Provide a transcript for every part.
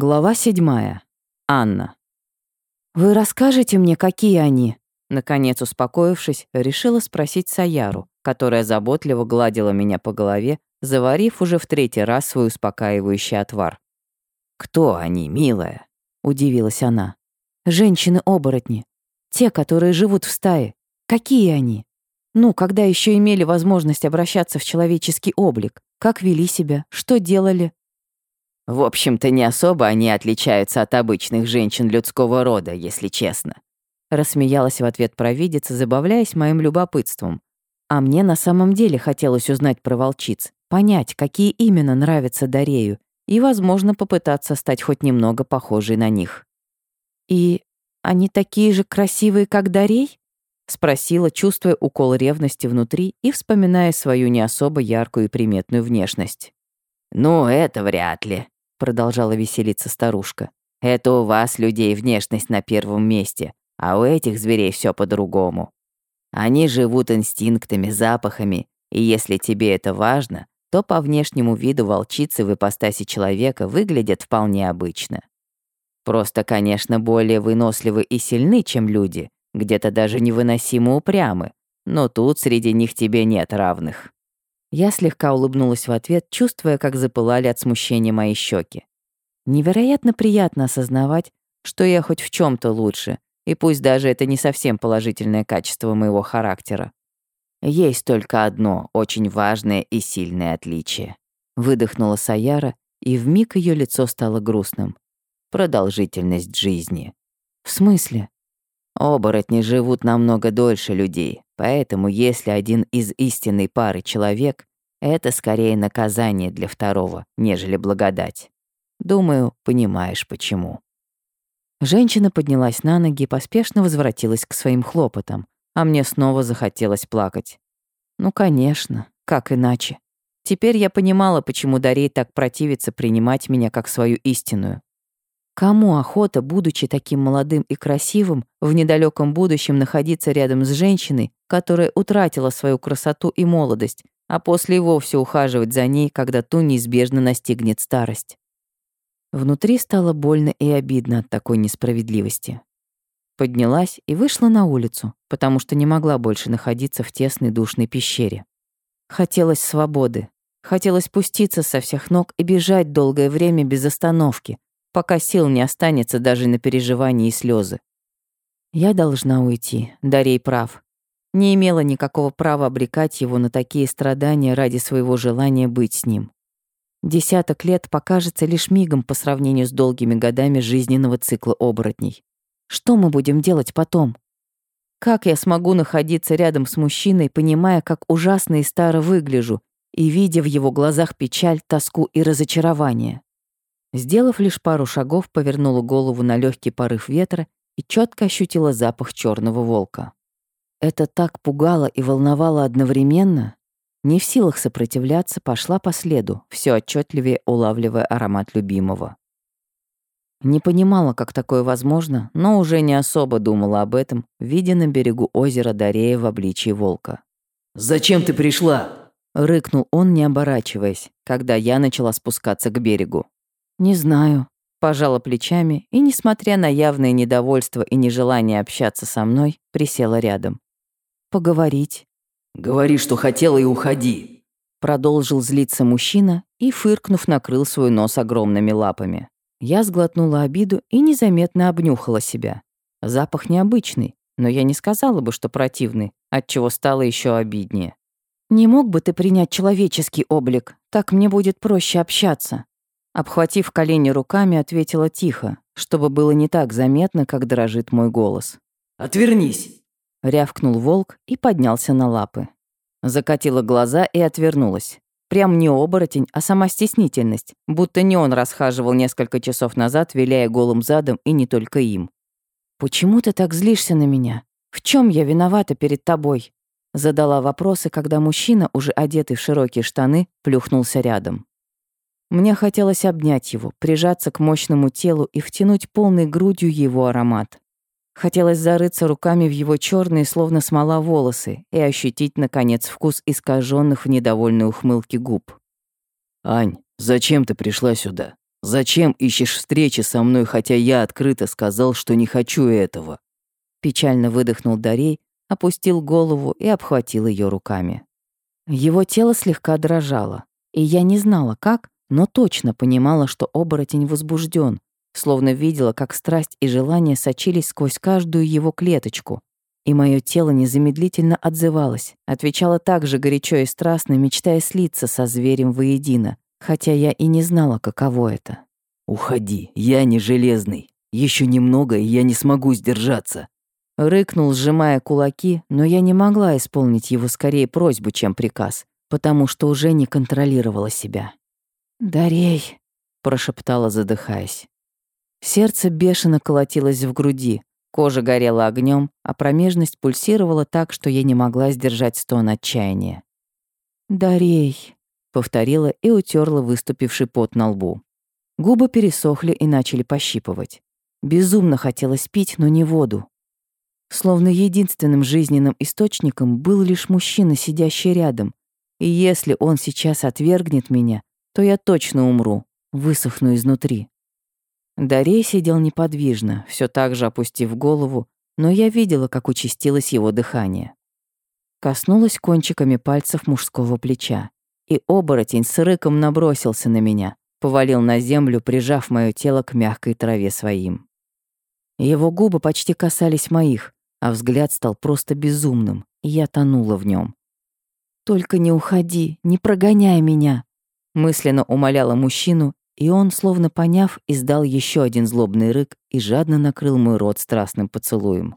Глава седьмая. Анна. «Вы расскажете мне, какие они?» Наконец, успокоившись, решила спросить Саяру, которая заботливо гладила меня по голове, заварив уже в третий раз свой успокаивающий отвар. «Кто они, милая?» — удивилась она. «Женщины-оборотни. Те, которые живут в стае. Какие они? Ну, когда еще имели возможность обращаться в человеческий облик? Как вели себя? Что делали?» В общем-то, не особо они отличаются от обычных женщин людского рода, если честно. Рассмеялась в ответ провидица, забавляясь моим любопытством. А мне на самом деле хотелось узнать про волчиц, понять, какие именно нравятся Дарею, и, возможно, попытаться стать хоть немного похожей на них. «И они такие же красивые, как Дарей?» — спросила, чувствуя укол ревности внутри и вспоминая свою не особо яркую и приметную внешность. «Ну, это вряд ли», продолжала веселиться старушка. Это у вас, людей, внешность на первом месте, а у этих зверей все по-другому. Они живут инстинктами, запахами, и если тебе это важно, то по внешнему виду волчицы в ипостаси человека выглядят вполне обычно. Просто, конечно, более выносливы и сильны, чем люди, где-то даже невыносимо упрямы, но тут среди них тебе нет равных. Я слегка улыбнулась в ответ, чувствуя, как запылали от смущения мои щеки. Невероятно приятно осознавать, что я хоть в чем то лучше, и пусть даже это не совсем положительное качество моего характера. Есть только одно очень важное и сильное отличие. Выдохнула Саяра, и вмиг ее лицо стало грустным. Продолжительность жизни. В смысле? Оборотни живут намного дольше людей, поэтому если один из истинной пары человек, это скорее наказание для второго, нежели благодать. Думаю, понимаешь, почему. Женщина поднялась на ноги и поспешно возвратилась к своим хлопотам, а мне снова захотелось плакать. Ну, конечно, как иначе. Теперь я понимала, почему Дарей так противится принимать меня как свою истинную. Кому охота, будучи таким молодым и красивым, в недалеком будущем находиться рядом с женщиной, которая утратила свою красоту и молодость, а после и вовсе ухаживать за ней, когда ту неизбежно настигнет старость? Внутри стало больно и обидно от такой несправедливости. Поднялась и вышла на улицу, потому что не могла больше находиться в тесной душной пещере. Хотелось свободы. Хотелось спуститься со всех ног и бежать долгое время без остановки, пока сил не останется даже на переживания и слезы. Я должна уйти, Дарей прав. Не имела никакого права обрекать его на такие страдания ради своего желания быть с ним. Десяток лет покажется лишь мигом по сравнению с долгими годами жизненного цикла оборотней. Что мы будем делать потом? Как я смогу находиться рядом с мужчиной, понимая, как ужасно и старо выгляжу, и видя в его глазах печаль, тоску и разочарование? Сделав лишь пару шагов, повернула голову на легкий порыв ветра и четко ощутила запах черного волка. Это так пугало и волновало одновременно. Не в силах сопротивляться, пошла по следу, все отчетливее улавливая аромат любимого. Не понимала, как такое возможно, но уже не особо думала об этом, видя на берегу озера Дарея в обличии волка. «Зачем ты пришла?» — рыкнул он, не оборачиваясь, когда я начала спускаться к берегу. «Не знаю», — пожала плечами и, несмотря на явное недовольство и нежелание общаться со мной, присела рядом. «Поговорить». «Говори, что хотела, и уходи», — продолжил злиться мужчина и, фыркнув, накрыл свой нос огромными лапами. Я сглотнула обиду и незаметно обнюхала себя. Запах необычный, но я не сказала бы, что противный, отчего стало еще обиднее. «Не мог бы ты принять человеческий облик? Так мне будет проще общаться», Обхватив колени руками, ответила тихо, чтобы было не так заметно, как дрожит мой голос. «Отвернись!» — рявкнул волк и поднялся на лапы. Закатила глаза и отвернулась. Прям не оборотень, а сама стеснительность, будто не он расхаживал несколько часов назад, виляя голым задом, и не только им. «Почему ты так злишься на меня? В чем я виновата перед тобой?» Задала вопросы, когда мужчина, уже одетый в широкие штаны, плюхнулся рядом. Мне хотелось обнять его, прижаться к мощному телу и втянуть полной грудью его аромат. Хотелось зарыться руками в его черные, словно смола, волосы и ощутить, наконец, вкус искаженных в недовольной ухмылке губ. «Ань, зачем ты пришла сюда?» Зачем ищешь встречи со мной, хотя я открыто сказал, что не хочу этого?» Печально выдохнул Дарей, опустил голову и обхватил ее руками. Его тело слегка дрожало, и я не знала, как, но точно понимала, что оборотень возбужден, словно видела, как страсть и желание сочились сквозь каждую его клеточку. И мое тело незамедлительно отзывалось, отвечало так же горячо и страстно, мечтая слиться со зверем воедино, хотя я и не знала, каково это. «Уходи, я не железный. Еще немного, и я не смогу сдержаться». Рыкнул, сжимая кулаки, но я не могла исполнить его скорее просьбу, чем приказ, потому что уже не контролировала себя. «Дарей», — прошептала, задыхаясь. Сердце бешено колотилось в груди, кожа горела огнем, а промежность пульсировала так, что я не могла сдержать стон отчаяния. «Дарей», — повторила и утерла выступивший пот на лбу. Губы пересохли и начали пощипывать. Безумно хотелось пить, но не воду. Словно единственным жизненным источником был лишь мужчина, сидящий рядом. И если он сейчас отвергнет меня, то я точно умру, высохну изнутри. Дарей сидел неподвижно, все так же опустив голову, но я видела, как участилось его дыхание. Коснулась кончиками пальцев мужского плеча, и оборотень с рыком набросился на меня, повалил на землю, прижав мое тело к мягкой траве своим. Его губы почти касались моих, а взгляд стал просто безумным, и я тонула в нем. «Только не уходи, не прогоняй меня!» мысленно умоляла мужчину, и он, словно поняв, издал еще один злобный рык и жадно накрыл мой рот страстным поцелуем.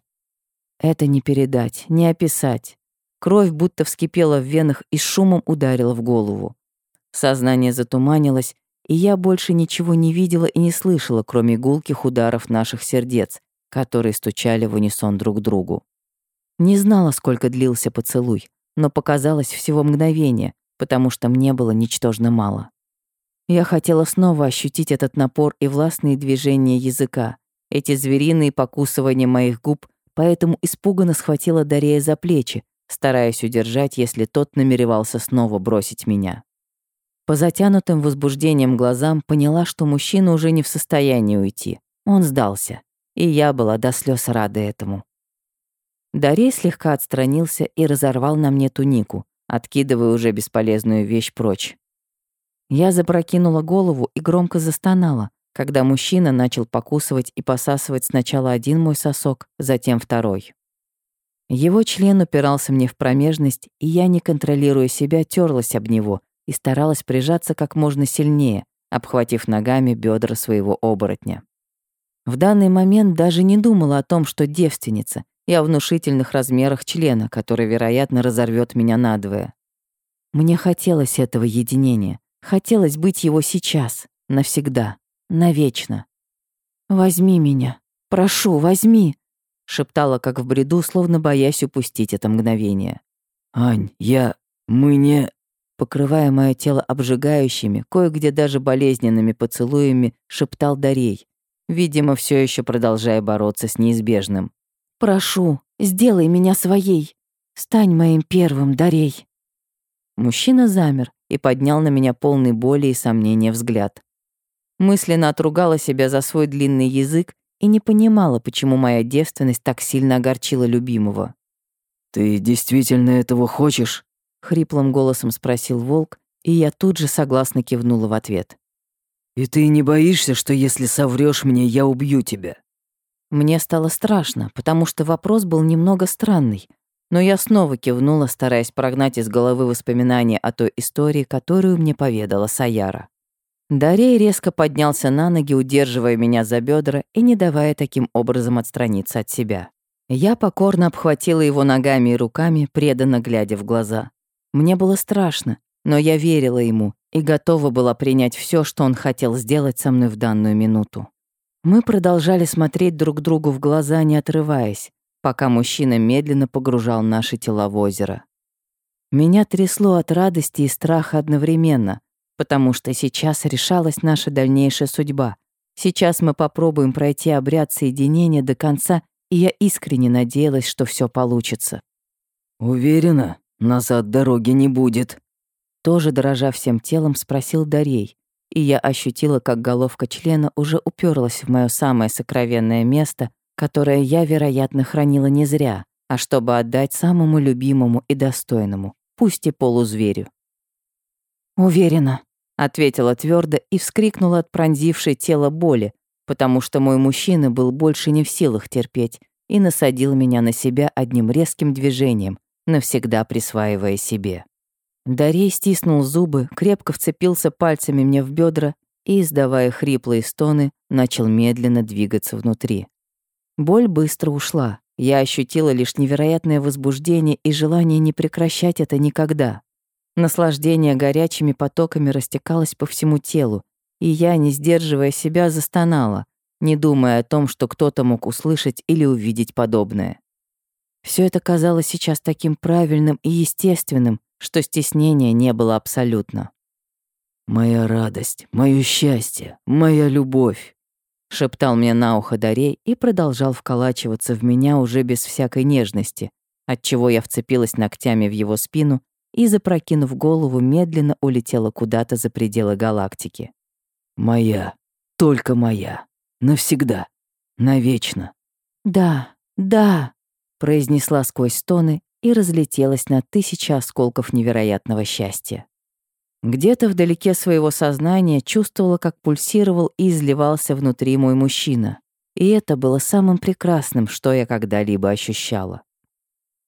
Это не передать, не описать. Кровь будто вскипела в венах и шумом ударила в голову. Сознание затуманилось, и я больше ничего не видела и не слышала, кроме гулких ударов наших сердец, которые стучали в унисон друг другу. Не знала, сколько длился поцелуй, но показалось всего мгновение, потому что мне было ничтожно мало. Я хотела снова ощутить этот напор и властные движения языка, эти звериные покусывания моих губ, поэтому испуганно схватила Дарея за плечи, стараясь удержать, если тот намеревался снова бросить меня. По затянутым возбуждением глазам поняла, что мужчина уже не в состоянии уйти. Он сдался и я была до слез рада этому. Дарей слегка отстранился и разорвал на мне тунику, откидывая уже бесполезную вещь прочь. Я запрокинула голову и громко застонала, когда мужчина начал покусывать и посасывать сначала один мой сосок, затем второй. Его член упирался мне в промежность, и я, не контролируя себя, терлась об него и старалась прижаться как можно сильнее, обхватив ногами бедра своего оборотня. В данный момент даже не думала о том, что девственница, и о внушительных размерах члена, который, вероятно, разорвет меня надвое. Мне хотелось этого единения, хотелось быть его сейчас, навсегда, навечно. «Возьми меня, прошу, возьми», — шептала, как в бреду, словно боясь упустить это мгновение. «Ань, я... мы не...» Покрывая мое тело обжигающими, кое-где даже болезненными поцелуями, шептал Дарей, видимо, все еще продолжая бороться с неизбежным. «Прошу, сделай меня своей. Стань моим первым, Дарей». Мужчина замер и поднял на меня полный боли и сомнения взгляд. Мысленно отругала себя за свой длинный язык и не понимала, почему моя девственность так сильно огорчила любимого. «Ты действительно этого хочешь?» — хриплым голосом спросил волк, и я тут же согласно кивнула в ответ. «И ты не боишься, что если соврёшь мне, я убью тебя?» Мне стало страшно, потому что вопрос был немного странный, но я снова кивнула, стараясь прогнать из головы воспоминания о той истории, которую мне поведала Саяра. Дарей резко поднялся на ноги, удерживая меня за бедра и не давая таким образом отстраниться от себя. Я покорно обхватила его ногами и руками, преданно глядя в глаза. Мне было страшно, но я верила ему и готова была принять все, что он хотел сделать со мной в данную минуту. Мы продолжали смотреть друг другу в глаза, не отрываясь, пока мужчина медленно погружал наши тела в озеро. Меня трясло от радости и страха одновременно, потому что сейчас решалась наша дальнейшая судьба. Сейчас мы попробуем пройти обряд соединения до конца, и я искренне надеялась, что все получится. «Уверена, назад дороги не будет», тоже дрожа всем телом, спросил Дарей. и я ощутила, как головка члена уже уперлась в мое самое сокровенное место, которое я, вероятно, хранила не зря, а чтобы отдать самому любимому и достойному, пусть и полузверю. «Уверена», — ответила твердо и вскрикнула от пронзившей тело боли, потому что мой мужчина был больше не в силах терпеть и насадил меня на себя одним резким движением, навсегда присваивая себе. Дарей стиснул зубы, крепко вцепился пальцами мне в бедра и, издавая хриплые стоны, начал медленно двигаться внутри. Боль быстро ушла. Я ощутила лишь невероятное возбуждение и желание не прекращать это никогда. Наслаждение горячими потоками растекалось по всему телу, и я, не сдерживая себя, застонала, не думая о том, что кто-то мог услышать или увидеть подобное. Все это казалось сейчас таким правильным и естественным, что стеснения не было абсолютно. «Моя радость, мое счастье, моя любовь», — шептал мне на ухо Дарей и продолжал вколачиваться в меня уже без всякой нежности, отчего я вцепилась ногтями в его спину и, запрокинув голову, медленно улетела куда-то за пределы галактики. «Моя, только моя, навсегда, навечно». «Да, да», — произнесла сквозь стоны и разлетелась на тысячи осколков невероятного счастья. Где-то вдалеке своего сознания чувствовала, как пульсировал и изливался внутри мой мужчина. И это было самым прекрасным, что я когда-либо ощущала.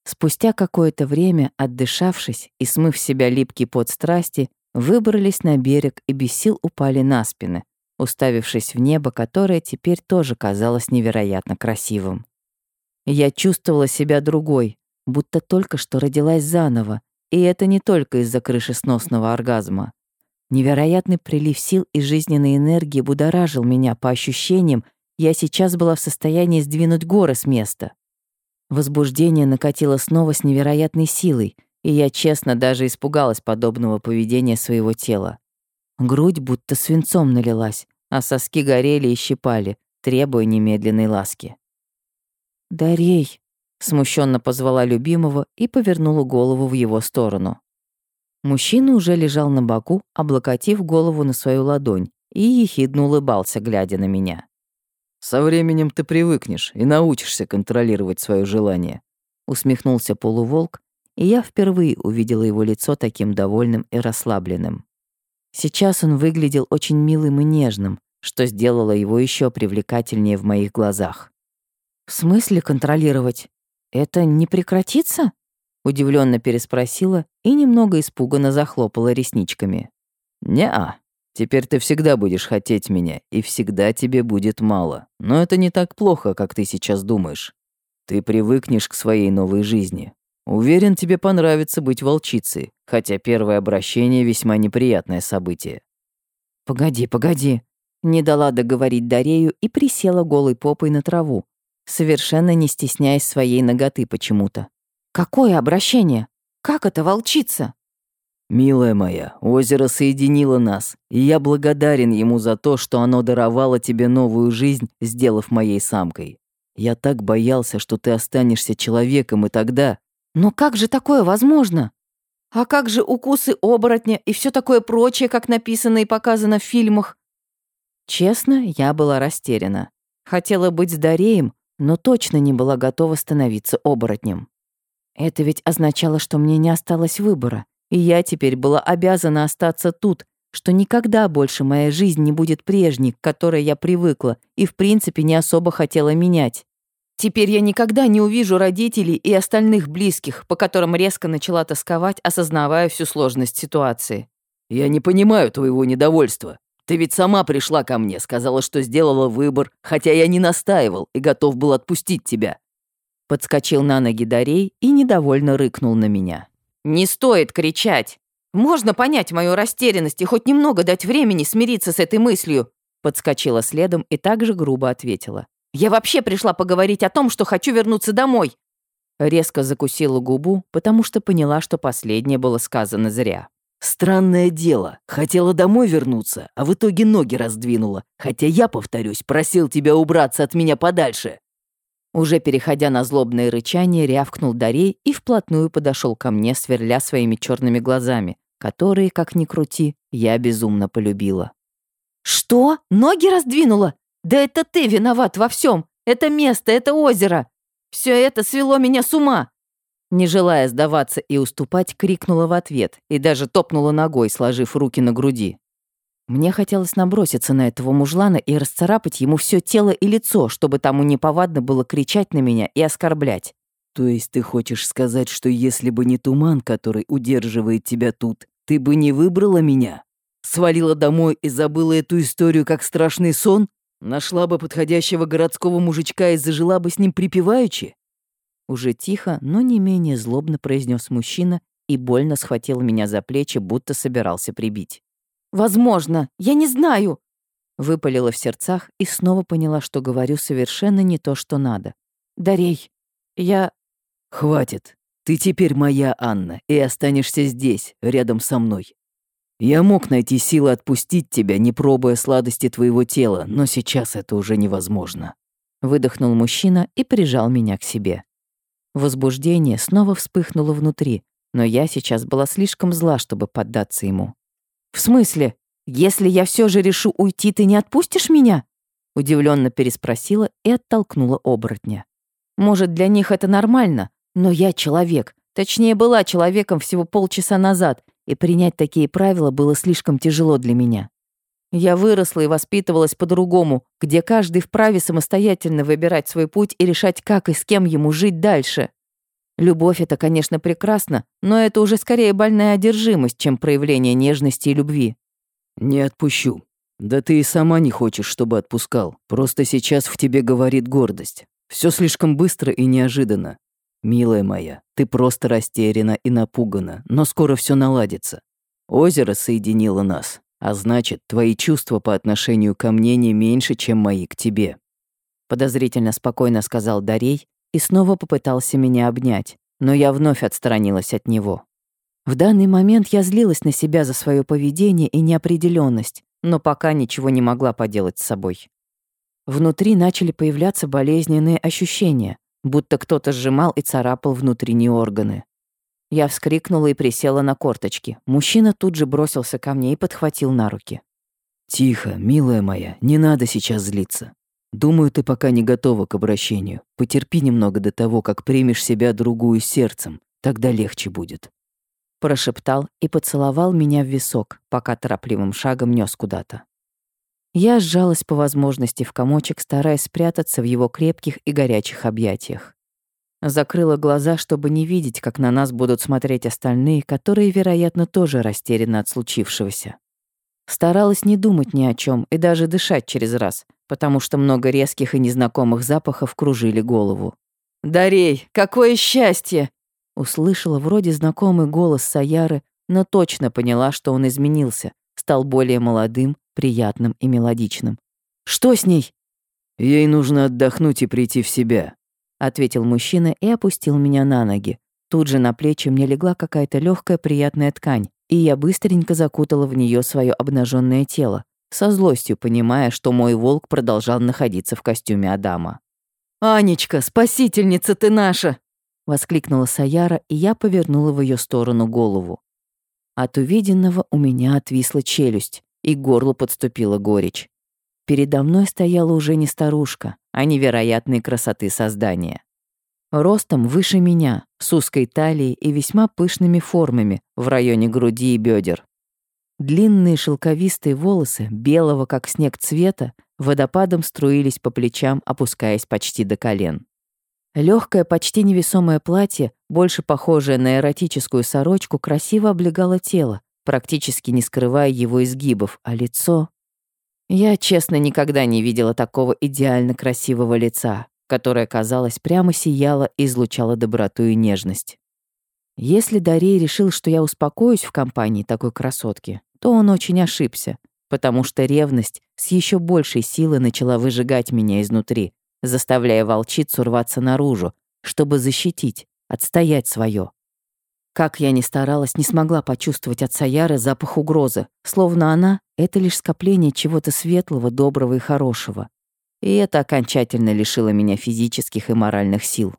Спустя какое-то время, отдышавшись и смыв себя липкий под страсти, выбрались на берег и без сил упали на спины, уставившись в небо, которое теперь тоже казалось невероятно красивым. Я чувствовала себя другой, будто только что родилась заново, и это не только из-за крышесносного оргазма. Невероятный прилив сил и жизненной энергии будоражил меня по ощущениям, я сейчас была в состоянии сдвинуть горы с места. Возбуждение накатило снова с невероятной силой, и я честно даже испугалась подобного поведения своего тела. Грудь будто свинцом налилась, а соски горели и щипали, требуя немедленной ласки. «Дарей», Смущенно позвала любимого и повернула голову в его сторону. Мужчина уже лежал на боку, облокотив голову на свою ладонь, и ехидно улыбался, глядя на меня. «Со временем ты привыкнешь и научишься контролировать свое желание», усмехнулся полуволк, и я впервые увидела его лицо таким довольным и расслабленным. Сейчас он выглядел очень милым и нежным, что сделало его еще привлекательнее в моих глазах. «В смысле контролировать?» «Это не прекратится?» — удивленно переспросила и немного испуганно захлопала ресничками. «Не-а. Теперь ты всегда будешь хотеть меня, и всегда тебе будет мало. Но это не так плохо, как ты сейчас думаешь. Ты привыкнешь к своей новой жизни. Уверен, тебе понравится быть волчицей, хотя первое обращение весьма неприятное событие». «Погоди, погоди», — не дала договорить Дарею и присела голой попой на траву, совершенно не стесняясь своей ноготы почему-то. «Какое обращение? Как это волчица?» «Милая моя, озеро соединило нас, и я благодарен ему за то, что оно даровало тебе новую жизнь, сделав моей самкой. Я так боялся, что ты останешься человеком, и тогда...» «Но как же такое возможно? А как же укусы оборотня и все такое прочее, как написано и показано в фильмах?» Честно, я была растеряна. Хотела быть с Дареем, но точно не была готова становиться оборотнем. Это ведь означало, что мне не осталось выбора, и я теперь была обязана остаться тут, что никогда больше моя жизнь не будет прежней, к которой я привыкла и в принципе не особо хотела менять. Теперь я никогда не увижу родителей и остальных близких, по которым резко начала тосковать, осознавая всю сложность ситуации. «Я не понимаю твоего недовольства», ты ведь сама пришла ко мне, сказала, что сделала выбор, хотя я не настаивал и готов был отпустить тебя». Подскочил на ноги Дарей и недовольно рыкнул на меня. «Не стоит кричать! Можно понять мою растерянность и хоть немного дать времени смириться с этой мыслью!» Подскочила следом и также грубо ответила. «Я вообще пришла поговорить о том, что хочу вернуться домой!» Резко закусила губу, потому что поняла, что последнее было сказано зря. Странное дело. Хотела домой вернуться, а в итоге ноги раздвинула. Хотя я, повторюсь, просил тебя убраться от меня подальше. Уже переходя на злобное рычание, рявкнул Дарей и вплотную подошел ко мне, сверля своими черными глазами, которые, как ни крути, я безумно полюбила. «Что? Ноги раздвинула? Да это ты виноват во всем. Это место, это озеро. Все это свело меня с ума!» Не желая сдаваться и уступать, крикнула в ответ и даже топнула ногой, сложив руки на груди. Мне хотелось наброситься на этого мужлана и расцарапать ему все тело и лицо, чтобы тому неповадно было кричать на меня и оскорблять. То есть ты хочешь сказать, что если бы не туман, который удерживает тебя тут, ты бы не выбрала меня? Свалила домой и забыла эту историю как страшный сон? Нашла бы подходящего городского мужичка и зажила бы с ним припеваючи? Уже тихо, но не менее злобно произнес мужчина и больно схватил меня за плечи, будто собирался прибить. «Возможно, я не знаю!» Выпалила в сердцах и снова поняла, что говорю совершенно не то, что надо. «Дарей, я...» «Хватит. Ты теперь моя Анна и останешься здесь, рядом со мной. Я мог найти силы отпустить тебя, не пробуя сладости твоего тела, но сейчас это уже невозможно». Выдохнул мужчина и прижал меня к себе. Возбуждение снова вспыхнуло внутри, но я сейчас была слишком зла, чтобы поддаться ему. «В смысле? Если я все же решу уйти, ты не отпустишь меня?» Удивленно переспросила и оттолкнула оборотня. «Может, для них это нормально, но я человек, точнее, была человеком всего полчаса назад, и принять такие правила было слишком тяжело для меня. Я выросла и воспитывалась по-другому, где каждый вправе самостоятельно выбирать свой путь и решать, как и с кем ему жить дальше. Любовь — это, конечно, прекрасно, но это уже скорее больная одержимость, чем проявление нежности и любви. «Не отпущу. Да ты и сама не хочешь, чтобы отпускал. Просто сейчас в тебе говорит гордость. Все слишком быстро и неожиданно. Милая моя, ты просто растеряна и напугана, но скоро все наладится. Озеро соединило нас, а значит, твои чувства по отношению ко мне не меньше, чем мои к тебе. Подозрительно спокойно сказал Дарей и снова попытался меня обнять, но я вновь отстранилась от него. В данный момент я злилась на себя за свое поведение и неопределенность, но пока ничего не могла поделать с собой. Внутри начали появляться болезненные ощущения, будто кто-то сжимал и царапал внутренние органы. Я вскрикнула и присела на корточки. Мужчина тут же бросился ко мне и подхватил на руки. «Тихо, милая моя, не надо сейчас злиться. Думаю, ты пока не готова к обращению. Потерпи немного до того, как примешь себя другую сердцем. Тогда легче будет». Прошептал и поцеловал меня в висок, пока торопливым шагом нёс куда-то. Я сжалась по возможности в комочек, стараясь спрятаться в его крепких и горячих объятиях. Закрыла глаза, чтобы не видеть, как на нас будут смотреть остальные, которые, вероятно, тоже растеряны от случившегося. Старалась не думать ни о чем и даже дышать через раз, потому что много резких и незнакомых запахов кружили голову. «Дарей, какое счастье!» Услышала вроде знакомый голос Саяры, но точно поняла, что он изменился, стал более молодым, приятным и мелодичным. «Что с ней?» «Ей нужно отдохнуть и прийти в себя», ответил мужчина и опустил меня на ноги. Тут же на плечи мне легла какая-то легкая приятная ткань, и я быстренько закутала в нее свое обнаженное тело, со злостью понимая, что мой волк продолжал находиться в костюме Адама. «Анечка, спасительница ты наша!» — воскликнула Саяра, и я повернула в ее сторону голову. От увиденного у меня отвисла челюсть, и к горлу подступила горечь. Передо мной стояла уже не старушка, а невероятной красоты создания. Ростом выше меня, с узкой талией и весьма пышными формами в районе груди и бедер. Длинные шелковистые волосы, белого как снег цвета, водопадом струились по плечам, опускаясь почти до колен. Легкое, почти невесомое платье, больше похожее на эротическую сорочку, красиво облегало тело, практически не скрывая его изгибов, а лицо... Я, честно, никогда не видела такого идеально красивого лица, которое, казалось, прямо сияло и излучало доброту и нежность. Если Дарей решил, что я успокоюсь в компании такой красотки, то он очень ошибся, потому что ревность с еще большей силой начала выжигать меня изнутри, заставляя волчицу рваться наружу, чтобы защитить, отстоять свое. Как я ни старалась, не смогла почувствовать от Саяры запах угрозы, словно она — это лишь скопление чего-то светлого, доброго и хорошего. И это окончательно лишило меня физических и моральных сил.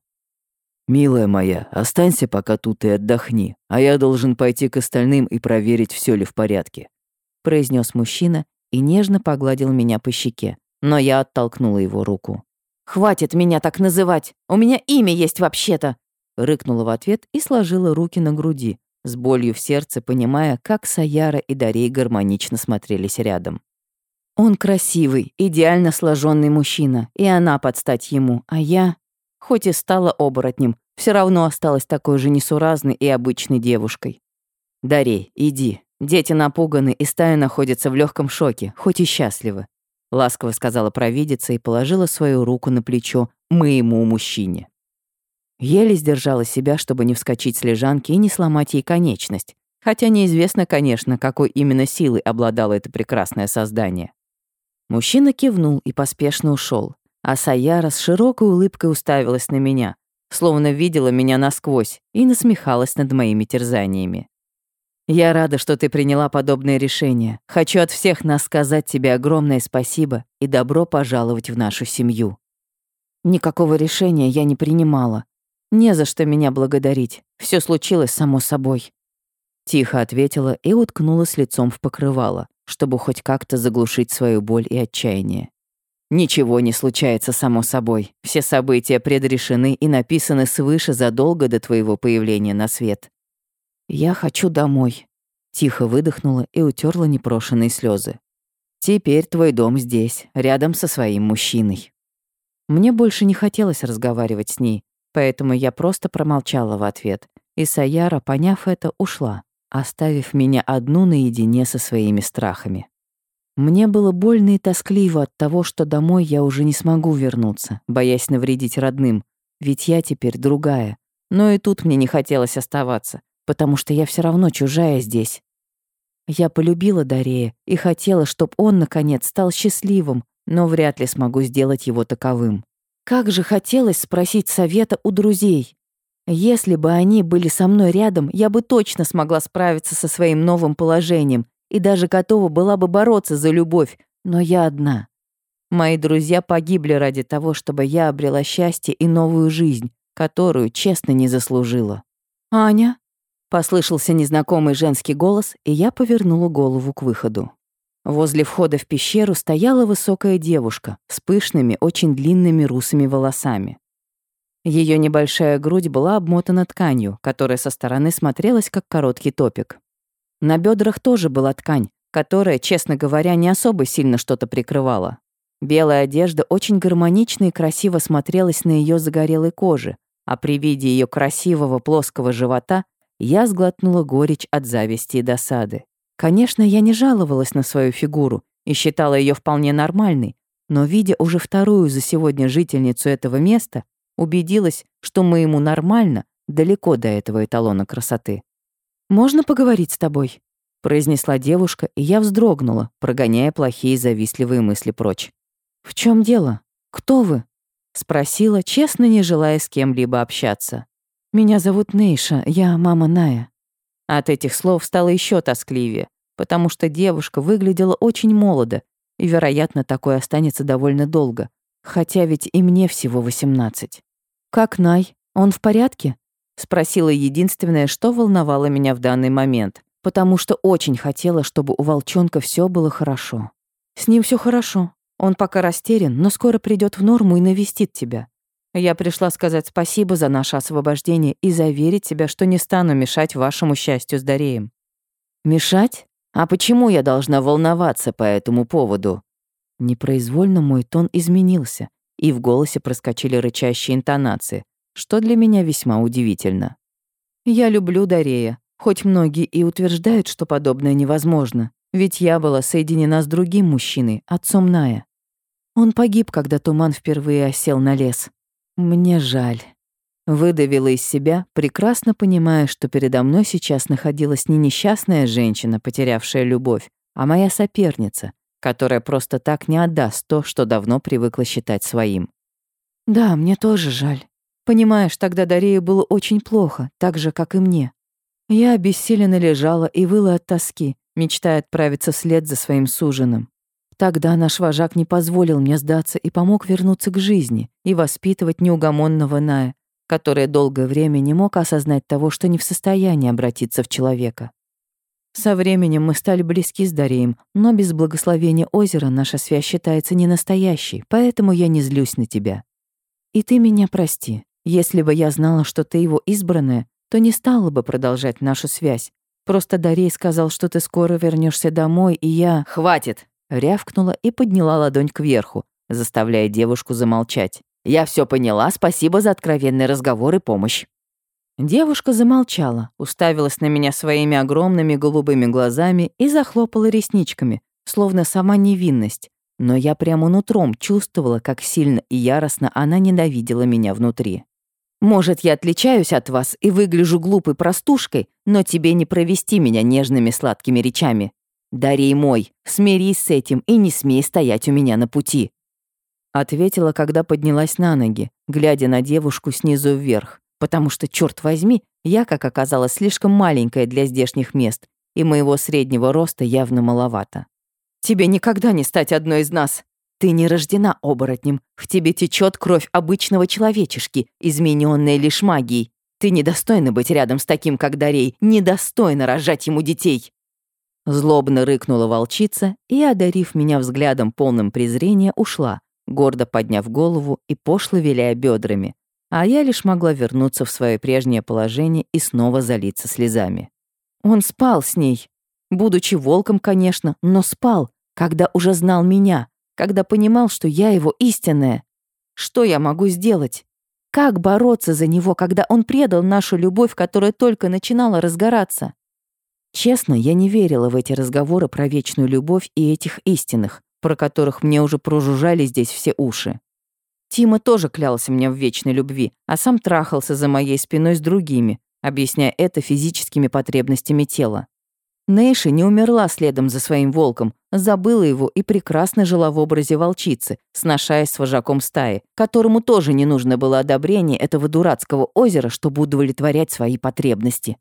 «Милая моя, останься пока тут и отдохни, а я должен пойти к остальным и проверить, все ли в порядке», произнес мужчина, и нежно погладил меня по щеке, но я оттолкнула его руку. «Хватит меня так называть! У меня имя есть вообще-то!» Рыкнула в ответ и сложила руки на груди, с болью в сердце, понимая, как Саяра и Дарей гармонично смотрелись рядом. Он красивый, идеально сложенный мужчина, и она подстать ему, а я, хоть и стала оборотнем, все равно осталась такой же несуразной и обычной девушкой. «Дарей, иди. Дети напуганы, и стая находится в легком шоке, хоть и счастливы», ласково сказала провидица и положила свою руку на плечо моему мужчине. Еле сдержала себя, чтобы не вскочить с лежанки и не сломать ей конечность, хотя неизвестно, конечно, какой именно силой обладало это прекрасное создание. Мужчина кивнул и поспешно ушел, а Саяра с широкой улыбкой уставилась на меня, словно видела меня насквозь и насмехалась над моими терзаниями. «Я рада, что ты приняла подобное решение. Хочу от всех нас сказать тебе огромное спасибо и добро пожаловать в нашу семью». Никакого решения я не принимала. Не за что меня благодарить. Все случилось само собой. Тихо ответила и уткнулась лицом в покрывало чтобы хоть как-то заглушить свою боль и отчаяние. Ничего не случается само собой. Все события предрешены и написаны свыше задолго до твоего появления на свет. Я хочу домой. Тихо выдохнула и утерла непрошенные слезы. Теперь твой дом здесь, рядом со своим мужчиной. Мне больше не хотелось разговаривать с ней, поэтому я просто промолчала в ответ, и Саяра, поняв это, ушла оставив меня одну наедине со своими страхами. Мне было больно и тоскливо от того, что домой я уже не смогу вернуться, боясь навредить родным, ведь я теперь другая. Но и тут мне не хотелось оставаться, потому что я все равно чужая здесь. Я полюбила Дарея и хотела, чтобы он, наконец, стал счастливым, но вряд ли смогу сделать его таковым. Как же хотелось спросить совета у друзей, если бы они были со мной рядом, я бы точно смогла справиться со своим новым положением и даже готова была бы бороться за любовь, но я одна. Мои друзья погибли ради того, чтобы я обрела счастье и новую жизнь, которую честно не заслужила. «Аня?» — послышался незнакомый женский голос, и я повернула голову к выходу. Возле входа в пещеру стояла высокая девушка с пышными, очень длинными русыми волосами. Ее небольшая грудь была обмотана тканью, которая со стороны смотрелась как короткий топик. На бедрах тоже была ткань, которая, честно говоря, не особо сильно что-то прикрывала. Белая одежда очень гармонично и красиво смотрелась на ее загорелой коже, а при виде ее красивого плоского живота я сглотнула горечь от зависти и досады. Конечно, я не жаловалась на свою фигуру и считала ее вполне нормальной, но видя уже вторую за сегодня жительницу этого места, Убедилась, что моему нормально, далеко до этого эталона красоты. «Можно поговорить с тобой?» произнесла девушка, и я вздрогнула, прогоняя плохие завистливые мысли прочь. «В чем дело? Кто вы?» спросила, честно не желая с кем-либо общаться. «Меня зовут Нейша, я мама Ная». От этих слов стало еще тоскливее, потому что девушка выглядела очень молодо, и, вероятно, такое останется довольно долго, хотя ведь и мне всего восемнадцать. «Как Най? Он в порядке?» — спросила единственное, что волновало меня в данный момент, потому что очень хотела, чтобы у волчонка все было хорошо. «С ним все хорошо. Он пока растерян, но скоро придет в норму и навестит тебя. Я пришла сказать спасибо за наше освобождение и заверить тебя, что не стану мешать вашему счастью с Дареем». «Мешать? А почему я должна волноваться по этому поводу?» Непроизвольно мой тон изменился, и в голосе проскочили рычащие интонации, что для меня весьма удивительно. «Я люблю Дарея, хоть многие и утверждают, что подобное невозможно, ведь я была соединена с другим мужчиной, отцом Ная. Он погиб, когда туман впервые осел на лес. Мне жаль». Выдавила из себя, прекрасно понимая, что передо мной сейчас находилась не несчастная женщина, потерявшая любовь, а моя соперница, которая просто так не отдаст то, что давно привыкла считать своим. «Да, мне тоже жаль. Понимаешь, тогда Дарее было очень плохо, так же, как и мне. Я обессиленно лежала и выла от тоски, мечтая отправиться вслед за своим суженым. Тогда наш вожак не позволил мне сдаться и помог вернуться к жизни и воспитывать неугомонного Ная, который долгое время не мог осознать того, что не в состоянии обратиться в человека. Со временем мы стали близки с Дареем, но без благословения озера наша связь считается не настоящей, поэтому я не злюсь на тебя. И ты меня прости. Если бы я знала, что ты его избранная, то не стала бы продолжать нашу связь. Просто Дарей сказал, что ты скоро вернешься домой, и я... Хватит! Рявкнула и подняла ладонь кверху, заставляя девушку замолчать. Я все поняла, спасибо за откровенный разговор и помощь. Девушка замолчала, уставилась на меня своими огромными голубыми глазами и захлопала ресничками, словно сама невинность. Но я прямо нутром чувствовала, как сильно и яростно она ненавидела меня внутри. «Может, я отличаюсь от вас и выгляжу глупой простушкой, но тебе не провести меня нежными сладкими речами. Дарей мой, смирись с этим и не смей стоять у меня на пути». Ответила, когда поднялась на ноги, глядя на девушку снизу вверх потому что, черт возьми, я, как оказалось, слишком маленькая для здешних мест, и моего среднего роста явно маловато. Тебе никогда не стать одной из нас. Ты не рождена оборотнем, в тебе течет кровь обычного человечешки, измененная лишь магией. Ты недостойна быть рядом с таким, как Дарей, недостойна рожать ему детей. Злобно рыкнула волчица и, одарив меня взглядом полным презрения, ушла, гордо подняв голову и пошло виляя бедрами, а я лишь могла вернуться в свое прежнее положение и снова залиться слезами. Он спал с ней. Будучи волком, конечно, но спал, когда уже знал меня, когда понимал, что я его истинная. Что я могу сделать? Как бороться за него, когда он предал нашу любовь, которая только начинала разгораться? Честно, я не верила в эти разговоры про вечную любовь и этих истинных, про которых мне уже прожужжали здесь все уши. Тима тоже клялся мне в вечной любви, а сам трахался за моей спиной с другими, объясняя это физическими потребностями тела. Нейша не умерла следом за своим волком, забыла его и прекрасно жила в образе волчицы, сношаясь с вожаком стаи, которому тоже не нужно было одобрение этого дурацкого озера, чтобы удовлетворять свои потребности.